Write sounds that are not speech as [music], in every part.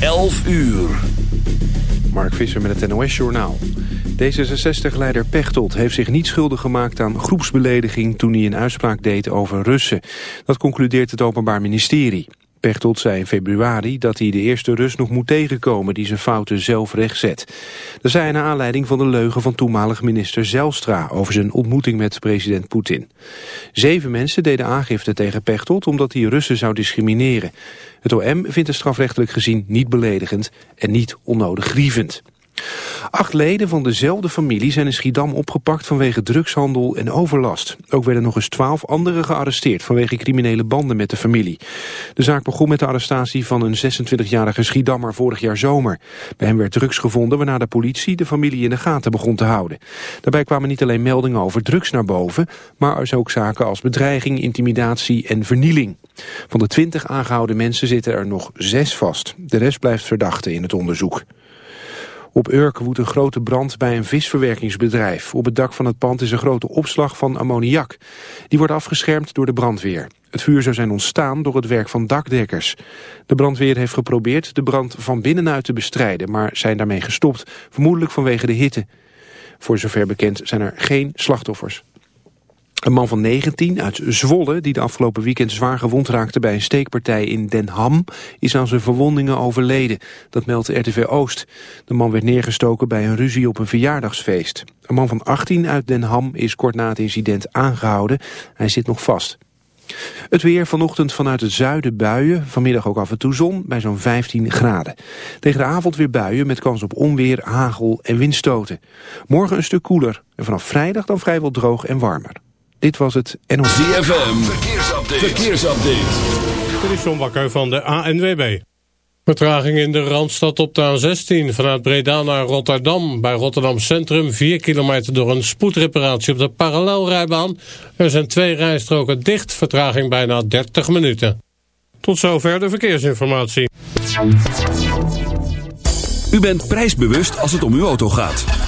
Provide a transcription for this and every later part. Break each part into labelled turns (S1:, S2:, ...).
S1: 11 uur.
S2: Mark Visser met het NOS-journaal. D66-leider Pechtold heeft zich niet schuldig gemaakt aan groepsbelediging... toen hij een uitspraak deed over Russen. Dat concludeert het Openbaar Ministerie. Pechtold zei in februari dat hij de eerste Rus nog moet tegenkomen... die zijn fouten zelf rechtzet. Dat zei naar aanleiding van de leugen van toenmalig minister Zelstra... over zijn ontmoeting met president Poetin. Zeven mensen deden aangifte tegen Pechtold... omdat hij Russen zou discrimineren. Het OM vindt het strafrechtelijk gezien niet beledigend... en niet onnodig grievend. Acht leden van dezelfde familie zijn in Schiedam opgepakt vanwege drugshandel en overlast. Ook werden nog eens twaalf anderen gearresteerd vanwege criminele banden met de familie. De zaak begon met de arrestatie van een 26-jarige Schiedammer vorig jaar zomer. Bij hem werd drugs gevonden waarna de politie de familie in de gaten begon te houden. Daarbij kwamen niet alleen meldingen over drugs naar boven, maar er ook zaken als bedreiging, intimidatie en vernieling. Van de twintig aangehouden mensen zitten er nog zes vast. De rest blijft verdachte in het onderzoek. Op Urk woedt een grote brand bij een visverwerkingsbedrijf. Op het dak van het pand is een grote opslag van ammoniak. Die wordt afgeschermd door de brandweer. Het vuur zou zijn ontstaan door het werk van dakdekkers. De brandweer heeft geprobeerd de brand van binnenuit te bestrijden... maar zijn daarmee gestopt, vermoedelijk vanwege de hitte. Voor zover bekend zijn er geen slachtoffers. Een man van 19 uit Zwolle, die de afgelopen weekend zwaar gewond raakte bij een steekpartij in Den Ham, is aan zijn verwondingen overleden. Dat meldt RTV Oost. De man werd neergestoken bij een ruzie op een verjaardagsfeest. Een man van 18 uit Den Ham is kort na het incident aangehouden. Hij zit nog vast. Het weer vanochtend vanuit het zuiden buien, vanmiddag ook af en toe zon bij zo'n 15 graden. Tegen de avond weer buien met kans op onweer, hagel en windstoten. Morgen een stuk koeler en vanaf vrijdag dan vrijwel droog en warmer. Dit was het NOS.
S1: ZFM, verkeersupdate. verkeersupdate.
S3: Dit is John Bakker van de ANWB. Vertraging in de Randstad op de A16 vanuit Breda naar Rotterdam. Bij Rotterdam Centrum 4 kilometer door een spoedreparatie op de parallelrijbaan. Er zijn twee rijstroken dicht, vertraging bijna 30 minuten. Tot zover de verkeersinformatie.
S1: U bent prijsbewust als het om uw auto gaat.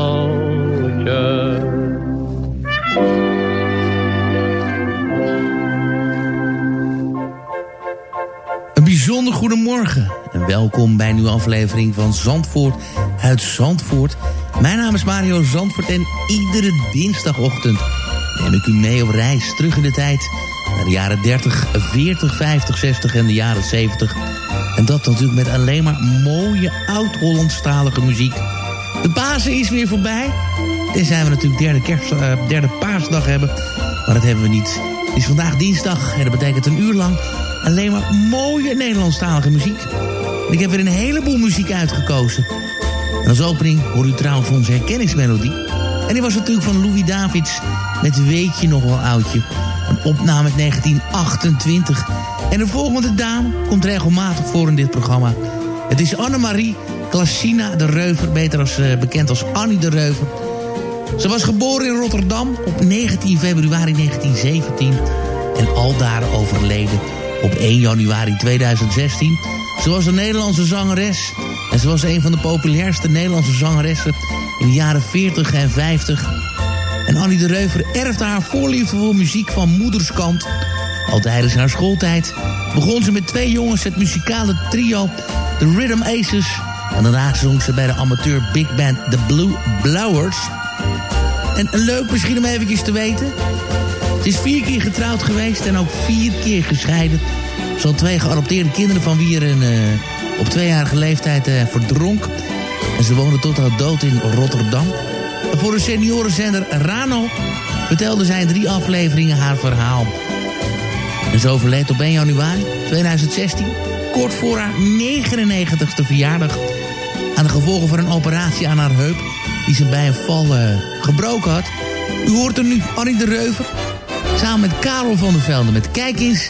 S4: En welkom bij een nieuwe aflevering van Zandvoort uit Zandvoort. Mijn naam is Mario Zandvoort en iedere dinsdagochtend neem ik u mee op reis terug in de tijd naar de jaren 30, 40, 50, 60 en de jaren 70. En dat natuurlijk met alleen maar mooie oud-Hollandstalige muziek. De Pasen is weer voorbij. Tenzij we natuurlijk derde, kerst, eh, derde paasdag hebben. Maar dat hebben we niet. Het is vandaag dinsdag en dat betekent een uur lang alleen maar mooie Nederlandstalige muziek. En ik heb weer een heleboel muziek uitgekozen. En als opening hoor u trouwens onze herkenningsmelodie. En die was natuurlijk van Louis Davids met Weet je nog wel oudje. Een opname uit 1928. En de volgende dame komt regelmatig voor in dit programma. Het is Annemarie Klassina de Reuver, beter als, eh, bekend als Annie de Reuver. Ze was geboren in Rotterdam op 19 februari 1917 en aldaar overleden op 1 januari 2016. Ze was een Nederlandse zangeres en ze was een van de populairste Nederlandse zangeressen in de jaren 40 en 50. En Annie de Reuver erfde haar voorliefde voor muziek van moederskant. Al tijdens haar schooltijd begon ze met twee jongens het muzikale trio The Rhythm Aces. En daarna zong ze bij de amateur big band The Blue Blowers. En leuk misschien om eventjes te weten. Ze is vier keer getrouwd geweest en ook vier keer gescheiden. Had twee geadopteerde kinderen van wie er een, eh, op tweejarige leeftijd eh, verdronk. En ze woonde tot haar dood in Rotterdam. En voor de seniorenzender Rano vertelde zij in drie afleveringen haar verhaal. En ze overleed op 1 januari 2016, kort voor haar 99ste verjaardag... aan de gevolgen van een operatie aan haar heup... die ze bij een val eh, gebroken had. U hoort er nu Annie de Reuver... samen met Karel van der Velde met Kijk eens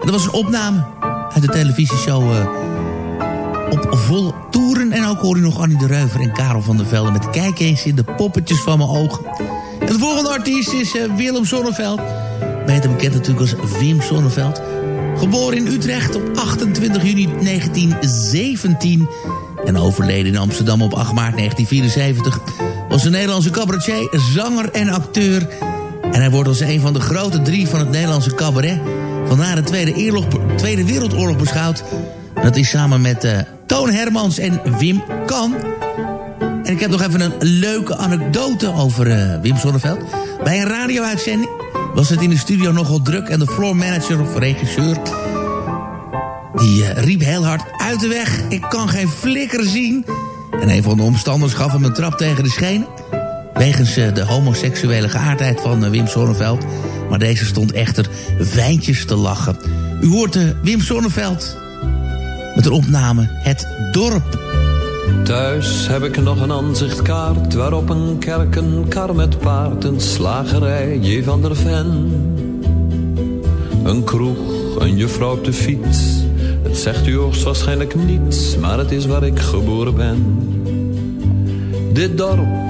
S5: Dat
S4: was een opname uit de televisieshow eh, Op volle toeren. En ook hoor u nog Annie de Reuver en Karel van der Velde... met Kijk eens in de poppetjes van mijn ogen. En de volgende artiest is eh, Willem Sonneveld. Beter bekend natuurlijk als Wim Sonneveld. Geboren in Utrecht op 28 juni 1917 en overleden in Amsterdam op 8 maart 1974... was een Nederlandse cabaretier, zanger en acteur. En hij wordt als een van de grote drie van het Nederlandse cabaret... van na de Tweede, Eerlog, Tweede Wereldoorlog beschouwd. Dat is samen met eh, Toon Hermans en Wim Kan. En ik heb nog even een leuke anekdote over eh, Wim Sonneveld. Bij een radio-uitzending was het in de studio nogal druk... en de floor manager of regisseur die eh, riep heel hard uit de weg. Ik kan geen flikker zien. En een van de omstanders gaf hem een trap tegen de schenen. Wegens de homoseksuele geaardheid van Wim Sonneveld. Maar deze stond echter wijntjes te lachen. U hoort uh, Wim Sonneveld met de opname Het Dorp.
S6: Thuis heb ik nog een aanzichtkaart waarop een kerk, een kar met paard, een slagerij, J. van der Ven. Een kroeg, een juffrouw op de fiets. Het zegt u hoogstwaarschijnlijk niets, maar het is waar ik geboren ben. Dit dorp,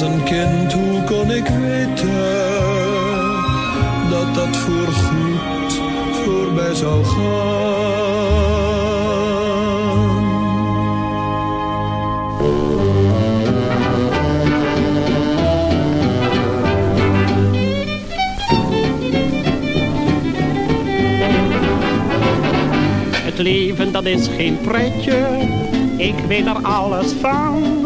S6: was een kind, hoe kon ik weten dat dat voorgoed voorbij zou gaan?
S5: Het leven dat is geen pretje, ik weet er alles van.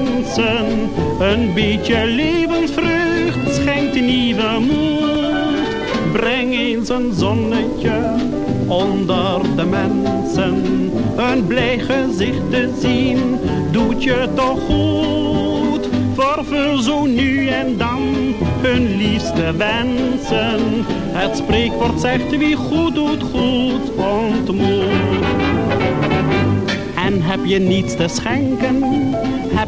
S5: wensen. Een beetje levensvreugd schenkt nieuwe moed. Breng eens een zonnetje onder de mensen. Een blij gezicht te zien, doet je toch goed. Vervul zo nu en dan hun liefste wensen. Het spreekwoord zegt wie goed doet, goed ontmoet. En heb je niets te schenken,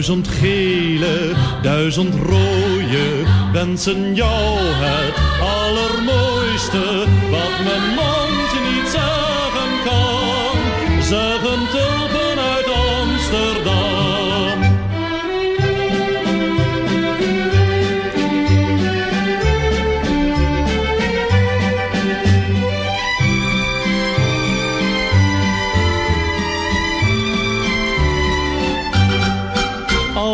S7: Duizend gele, duizend rode, wensen jou het allermooiste. Wat mijn mond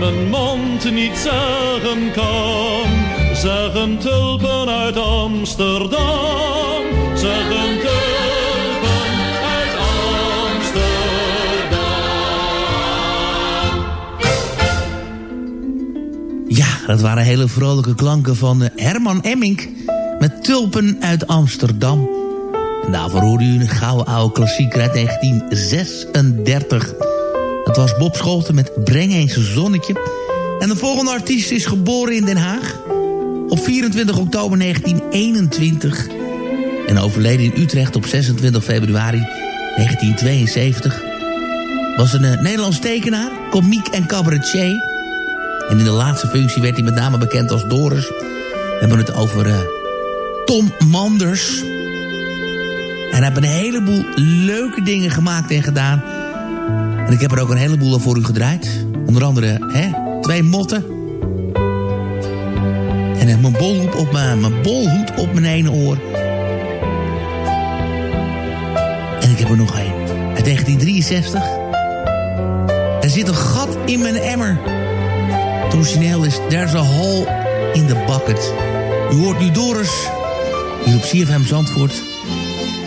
S7: mijn mond niet zeggen kan, zeggen tulpen uit Amsterdam. Zeggen tulpen uit Amsterdam.
S4: Ja, dat waren hele vrolijke klanken van eh, Herman Emmink met Tulpen uit Amsterdam. En daarvoor hoorde u een gouden oude klassieker uit 1936. Dat was Bob Scholten met Breng eens een zonnetje. En de volgende artiest is geboren in Den Haag op 24 oktober 1921... en overleden in Utrecht op 26 februari 1972... was een eh, Nederlands tekenaar, komiek en cabaretier... En in de laatste functie werd hij met name bekend als Doris. We hebben het over eh, Tom Manders. En hij heeft een heleboel leuke dingen gemaakt en gedaan. En ik heb er ook een heleboel voor u gedraaid. Onder andere hè, twee motten. En eh, mijn bolhoed op mijn, mijn bolhoed op mijn ene oor. En ik heb er nog één. Uit 1963. Er zit een gat in mijn emmer. Origineel is There's a Hole in the Bucket. U hoort nu Doris, hier op CFM Zandvoort.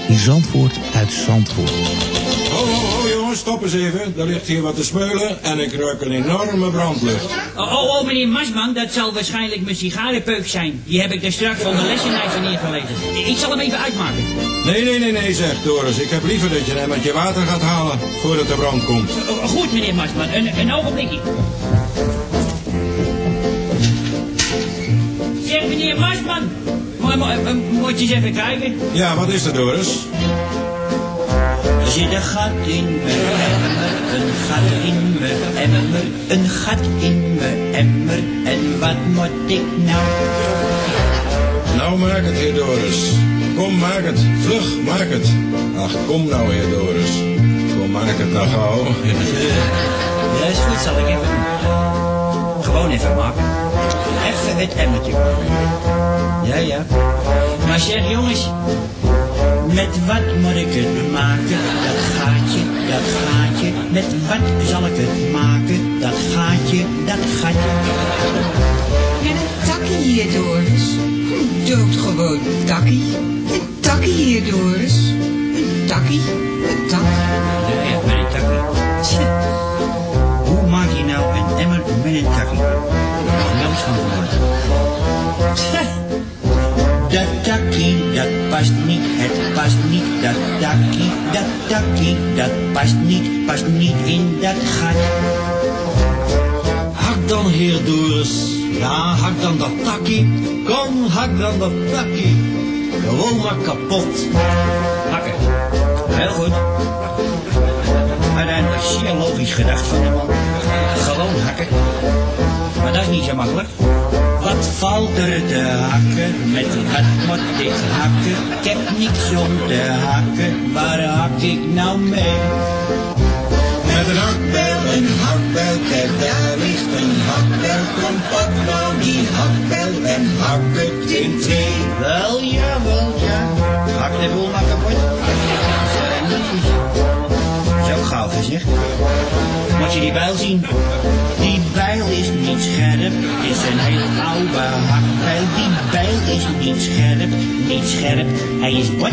S4: In Zandvoort uit Zandvoort.
S8: Stop eens even. Er ligt hier wat te smeulen en ik ruik een enorme brandlucht.
S9: Oh, oh, oh, meneer Masman, dat zal waarschijnlijk mijn sigarenpeuk zijn. Die heb ik daar straks van de lessenijzer neergelegd. Ik zal hem even uitmaken.
S8: Nee, nee, nee, nee, zegt Doris. Ik heb liever dat je een emmertje water gaat halen voordat de brand komt.
S9: Oh, goed, meneer Masman, een, een ogenblikje. Zeg, meneer Masman, eh, moet je eens even kijken?
S8: Ja, wat is er, Doris?
S9: Zit een gat in mijn emmer, een gat in mijn emmer, een gat in mijn emmer. En wat moet ik nou?
S8: Nou, maak het, heer Doris. Kom, maak het. Vlug, maak het. Ach, kom nou, heer Doris. Kom, maak het nou gauw. [laughs]
S9: Ja, is goed, zal ik even doen. Gewoon even maken. Even het emmertje maken. Ja, ja. Maar zeg jongens, met wat moet ik het maken? Dat gaatje, dat gaatje. Met wat zal ik het maken? Dat gaatje, dat gaatje.
S10: Met een takkie hier, Doris. Een doodgewoon takkie. Een takkie hier, Doris. Een takkie, een tak.
S9: Ja, echt met een takkie. Hoe maak je nou een emmer met een takkie? Nog nooit van gehoord. Dat takkie, dat takkie, dat past niet, past niet in dat gat.
S11: Hak dan, heer Doris. Ja, hak dan dat takkie. Kom, hak dan dat takkie. Gewoon maar kapot.
S9: Hakken. Heel goed. Uiteindelijk zeer logisch gedacht van de man. Gewoon hakken. Maar dat is niet zo makkelijk. Wat te hakken? Met wat moet ik hakken? Ik heb niks om te hakken. Waar hak ik nou mee?
S8: Met een hakbel, een hakbel, kijk daar ligt een hakbel. Kom pak nou die hakbel en hak het in twee.
S9: Wel ja, wel ja. Hak de boel maar kapot. Zo gauw gezegd. Moet je die bijl zien? Is niet scherp, is een heel oude. Die bijl is niet scherp, niet scherp, hij is bot.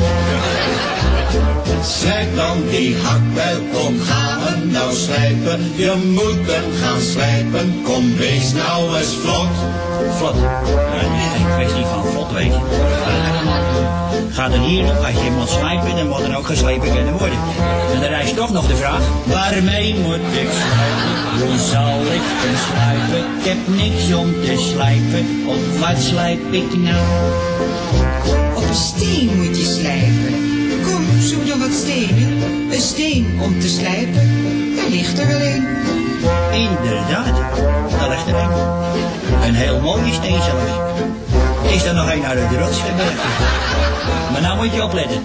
S8: Slijp dan die hakbel, kom gaan we nou slijpen. Je moet hem gaan slijpen, kom wees nou eens vlot.
S9: Vlot. Ja, geen kwestie van vlot, weet je. Gaat er hier als je moet slijpen, dan moet er ook geslepen kunnen worden. En dan rijst toch nog de vraag, waarmee moet ik slijpen? Hoe zal ik hem slijpen? Ik heb niks om te slijpen, op wat slijp ik nou?
S10: Op een steen moet je slijpen. Kom, zoek dan wat stenen. Een steen om te slijpen. Daar ligt er wel een.
S9: Inderdaad, daar ligt er een. Een heel mooie steen zelfs. Is er nog een uit de rots? Maar nou moet je opletten.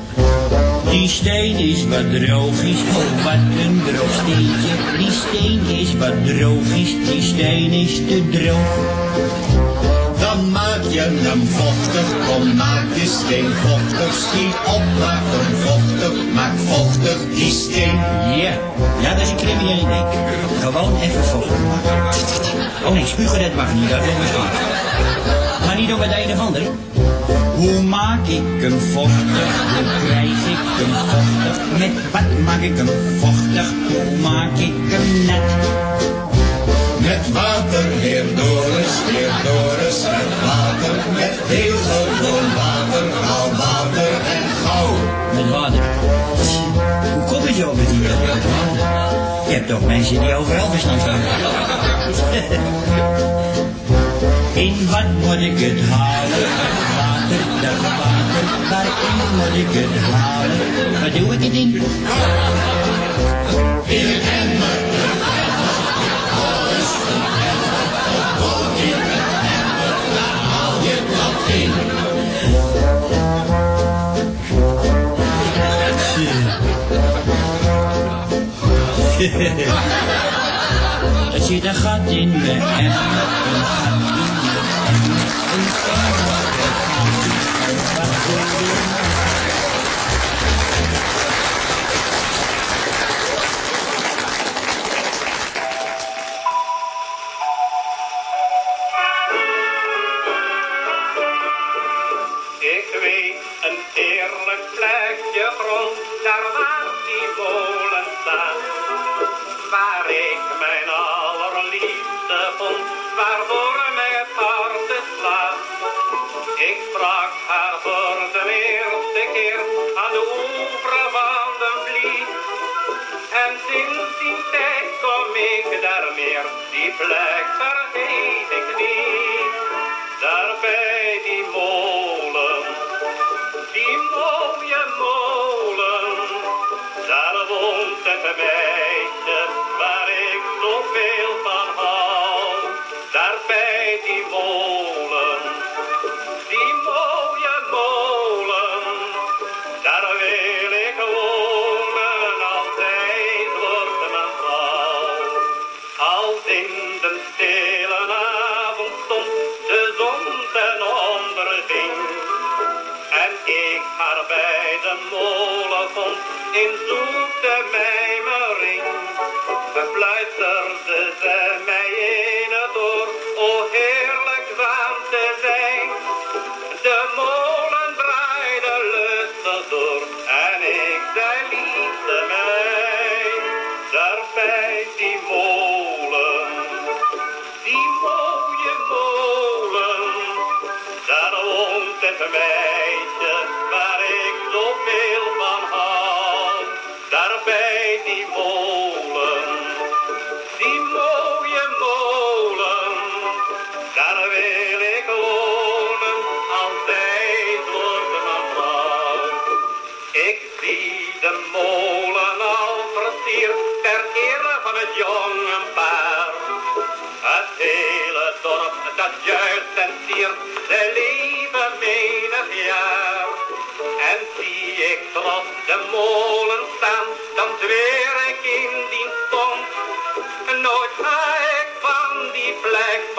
S9: Die steen is wat droogjes, oh wat een droog steentje. Die steen is wat droogjes, die steen is te droog.
S8: Maak je hem vochtig, kom maak je steen vochtig. Schiet op, maak hem vochtig, maak vochtig die steen.
S9: Ja, ja dat is een crimineel idee. Gewoon even vochtig. Oh nee, spugen dat mag niet, dat is onbeschaamd. Maar niet met een of ander. Hoe maak ik hem vochtig? Hoe krijg ik hem vochtig? Met wat maak ik hem vochtig? Hoe maak ik hem net?
S8: Met water, heer Doris, heer Doris, met water, met heel gewoon water, haal water en gauw.
S9: Met water. Hoe kom je zo met die? Je hebt toch mensen die overal verstand van. [laughs] In wat moet ik het halen? Water, dat water, waarin moet ik het halen? Waar doe ik het in? Er zit een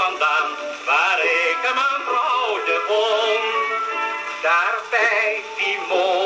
S12: vandaan, waar ik mijn vrouwtje vond. Daar bij die molen,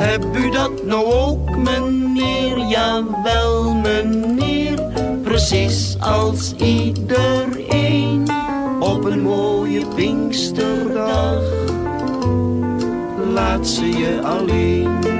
S13: Heb u dat nou ook, meneer? Jawel, meneer. Precies als iedereen op een mooie Pinksterdag. Laat ze je alleen.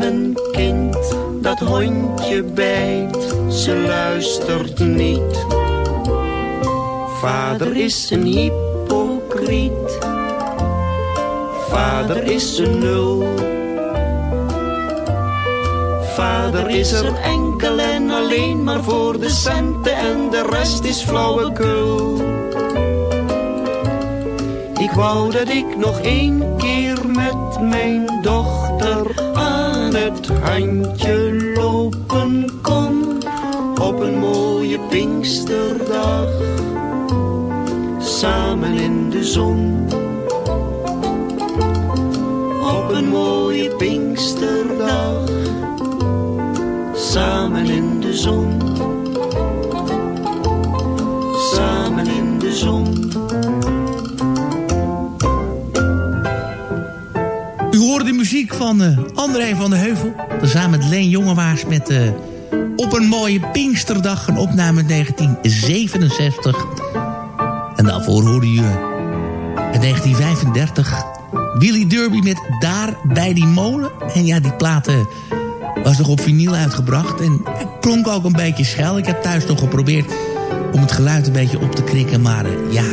S13: mijn kind, dat hondje bijt, ze luistert niet. Vader is een hypocriet, vader is een nul. Vader is er enkel en alleen maar voor de centen en de rest is flauwekul. Ik wou dat ik nog één keer met
S14: mijn dochter het handje lopen kon. Op een mooie Pinksterdag, samen in de zon. Op een mooie Pinksterdag, samen in de zon.
S4: Van eh, André van de Heuvel. Tezamen met Leen Jongewaars met eh, Op een mooie Pinksterdag. Een opname uit 1967. En daarvoor hoorde eh, in 1935 Willy Derby met Daar bij die molen. En ja, die platen was nog op vinyl uitgebracht. En klonk ook een beetje schel. Ik heb thuis nog geprobeerd om het geluid een beetje op te krikken. Maar eh, ja,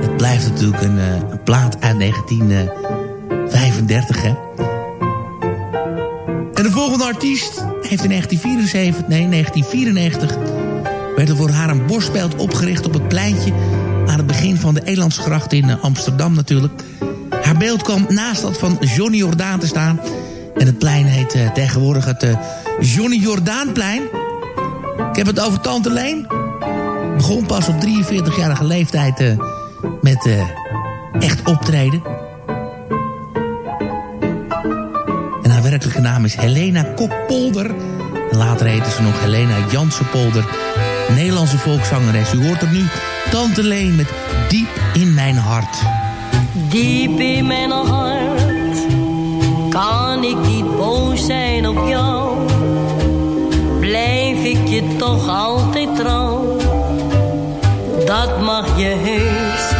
S4: het blijft natuurlijk een, een plaat uit 1935, hè. En de volgende artiest heeft in 1974, nee, 1994... werd er voor haar een borstbeeld opgericht op het pleintje... aan het begin van de Elandsgracht in eh, Amsterdam natuurlijk. Haar beeld kwam naast dat van Johnny Jordaan te staan... En het plein heet eh, tegenwoordig het eh, Johnny Jordaanplein. Ik heb het over Tante Leen. Begon pas op 43-jarige leeftijd eh, met echt optreden. Werkelijke naam is Helena Kokpolder. En later heette ze nog Helena Jansenpolder. Nederlandse volkszangeres. U hoort er nu Tante Leen met Diep in mijn hart.
S15: Diep in mijn hart kan ik niet boos zijn op jou. Blijf ik je toch altijd trouw. Dat mag je heus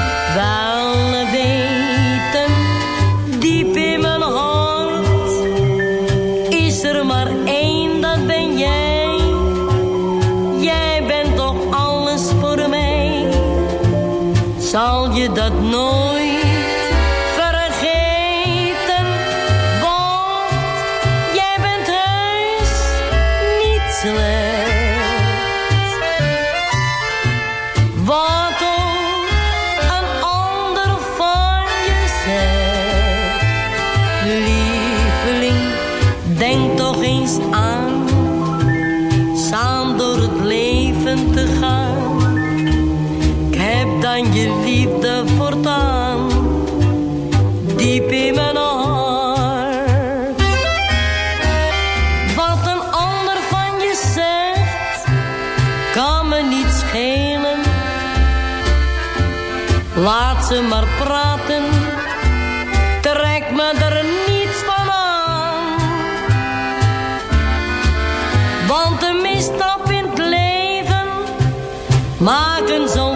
S15: dan je liefde voortaan. Diep in mijn hart. Wat een ander van je zegt, kan me niet schelen. Laat ze maar praten, trek me er niets van aan. Want de misstap in het leven maken zoveel.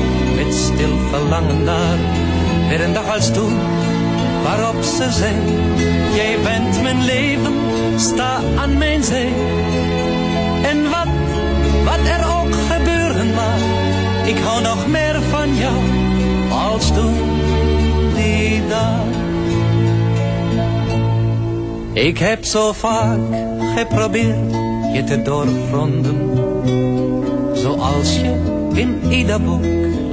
S14: stil verlangen naar. Weer een dag als toen waarop ze zei. Jij bent mijn leven, sta aan mijn zee. En wat, wat er ook gebeuren mag. Ik hou nog meer van jou als toen die dag. Ik heb zo vaak geprobeerd je te doorgronden. Zoals je in ieder boek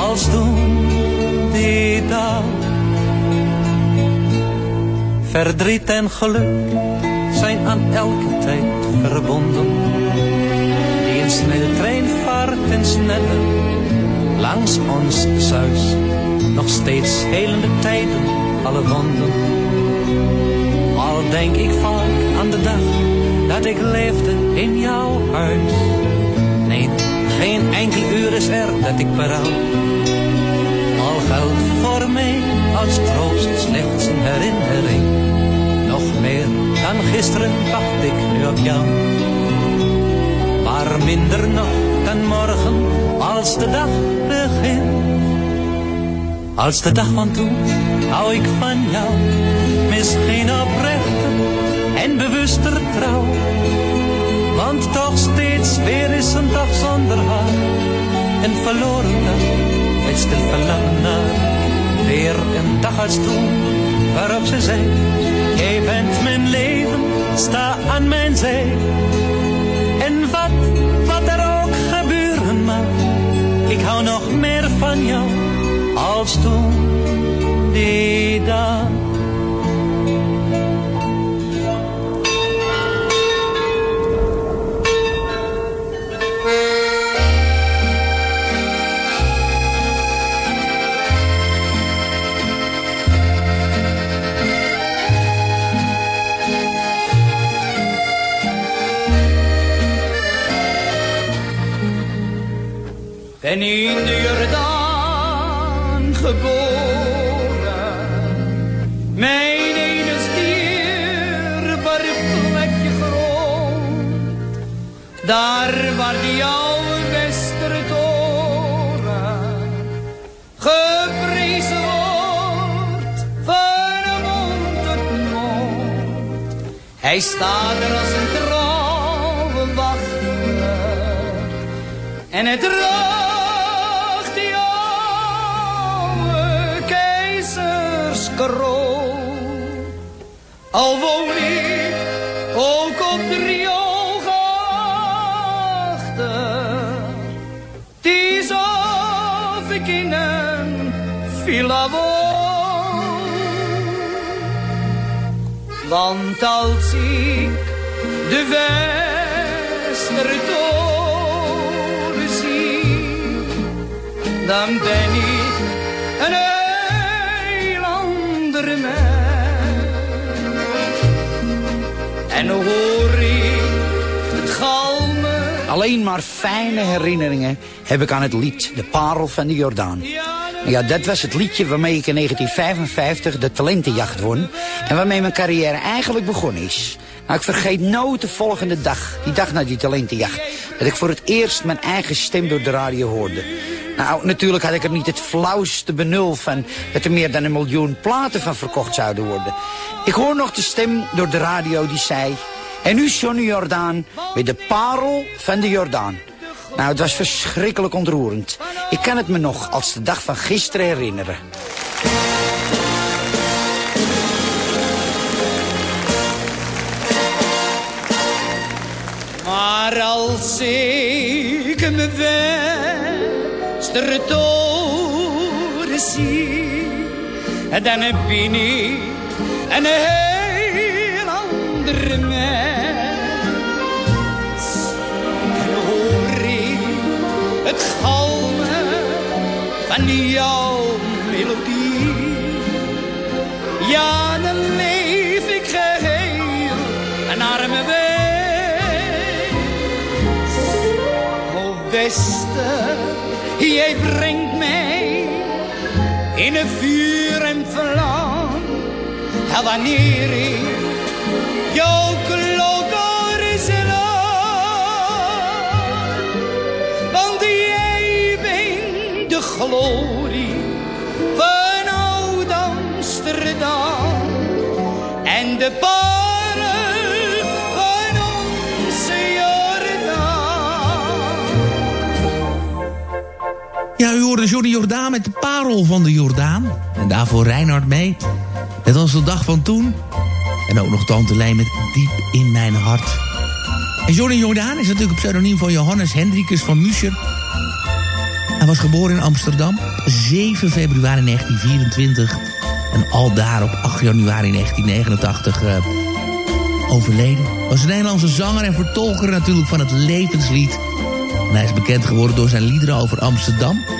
S14: als toen die dag. Verdriet en geluk zijn aan elke tijd verbonden. Die een snelle trein vaart en sneller langs ons zuis. Nog steeds helende tijden alle wonden. Al denk ik vaak aan de dag dat ik leefde in jouw huis. Nee, geen enkel uur is er dat ik berouw. Geldt voor mij als troost slechts een herinnering. Nog meer dan gisteren wacht ik nu op jou. Maar minder nog dan morgen als de dag begint. Als de dag van toen hou ik van jou, misschien oprechter en bewuster trouw. Want toch steeds weer is een dag zonder haar, een verloren dag, stil verlangen naar. Weer een dag als toen, waarop ze zei, jij bent mijn leven, sta aan mijn zij. En wat, wat er ook gebeuren mag, ik hou nog meer van jou als toen die dag.
S13: Ben in de Jordaan geboren. Mijn ene dierbaar plekje grond. Daar waar die oude Westertoren geprezen wordt van mond tot mond. Hij staat er als een trouwe wachter. En het draagt Al woon ik ook op de rioolgrachten. Het is of ik in een villa. Want als ik de Westertoren zie, dan ben ik een heel andere mens. En hoor ik het galmen.
S9: Alleen maar fijne herinneringen heb ik aan het lied De Parel van de Jordaan. Ja, dat was het liedje waarmee ik in 1955 de talentenjacht won... en waarmee mijn carrière eigenlijk begonnen is. Nou, ik vergeet nooit de volgende dag, die dag na die talentenjacht... dat ik voor het eerst mijn eigen stem door de radio hoorde. Nou, natuurlijk had ik er niet het flauwste benul van... dat er meer dan een miljoen platen van verkocht zouden worden. Ik hoor nog de stem door de radio die zei... En nu Johnny Jordaan met de parel van de Jordaan. Nou, het was verschrikkelijk ontroerend. Ik kan het me nog als de dag van gisteren herinneren.
S13: Maar als ik me Westertoren zie, dan ben ik een heel andere mens. En hoor ik het galmen van jouw melodie, ja, dan leef ik geheel een arme wees. O Westen, jij brengt mij in een vuur en vlam. En wanneer ik jouw klok slaan, want jij bent de glorie van oud Amsterdam en de
S4: hoorde Johnny Jordaan met de parel van de Jordaan. En daarvoor Reinhard mee. Het was de dag van toen. En ook nog Tante Lijn met Diep in mijn hart. En Johnny Jordaan is natuurlijk een pseudoniem van Johannes Hendrikus van Muscher. Hij was geboren in Amsterdam op 7 februari 1924. En al daar op 8 januari 1989 eh, overleden. Was een Nederlandse zanger en vertolker natuurlijk van het levenslied. En hij is bekend geworden door zijn liederen over Amsterdam.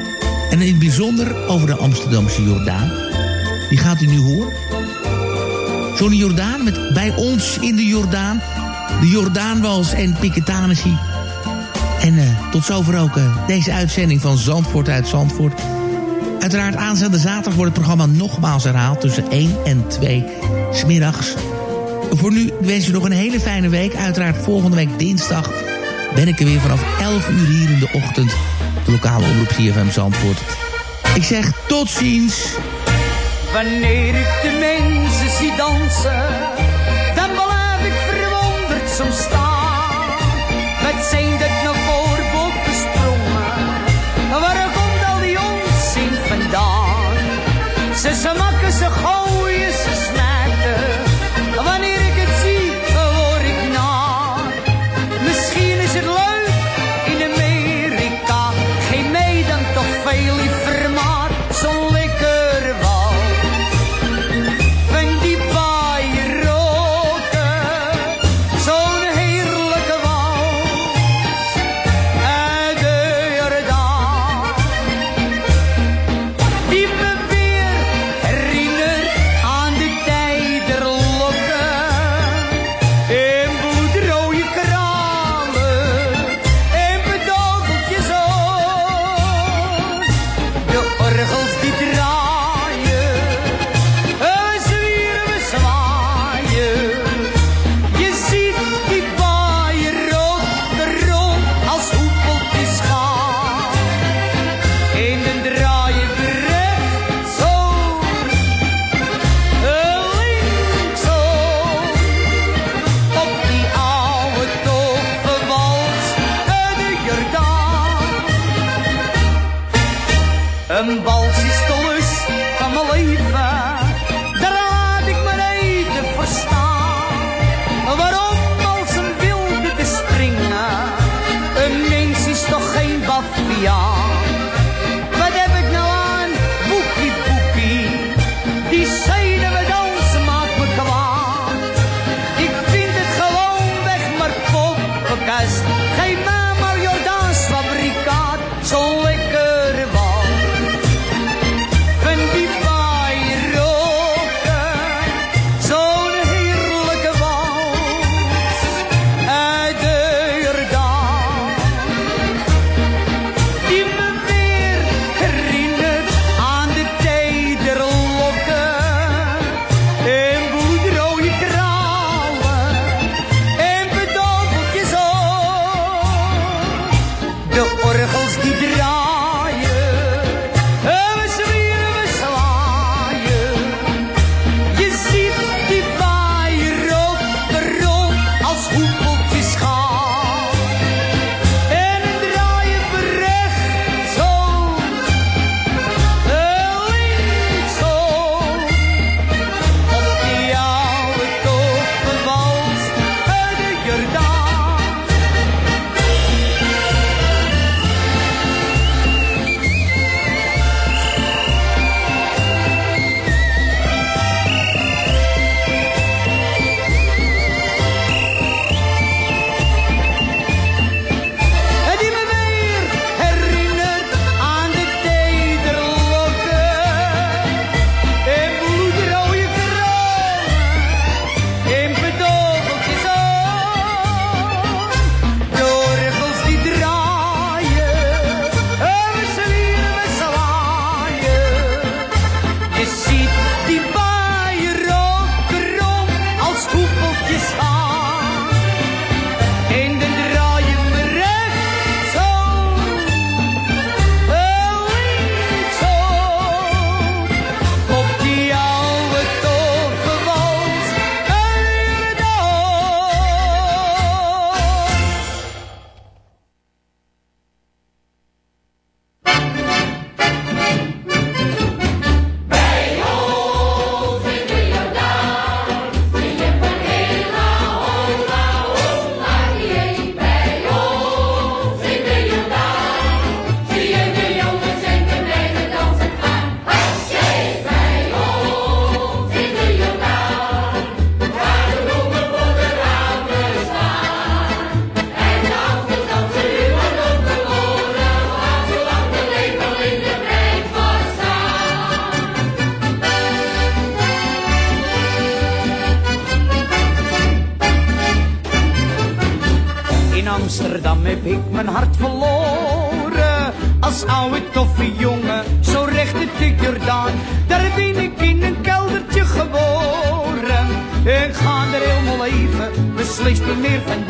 S4: En in het bijzonder over de Amsterdamse Jordaan. Die gaat u nu horen. Johnny Jordaan met Bij ons in de Jordaan. De Jordaanwals en Piketanissie. En eh, tot zover ook eh, deze uitzending van Zandvoort uit Zandvoort. Uiteraard aanstaande zaterdag wordt het programma nogmaals herhaald... tussen 1 en 2 smiddags. Voor nu wens ik nog een hele fijne week. Uiteraard volgende week dinsdag ben ik er weer vanaf 11 uur hier in de ochtend... de lokale omroep CFM Zandvoort. Ik zeg tot ziens.
S13: Wanneer ik de mensen zie dansen, dan blijf ik verwonderd zo staan. Wat zijn dat nou voor bokkensprongen? Waar komt al die onzin vandaan? Ze smakken, ze gooien, He. different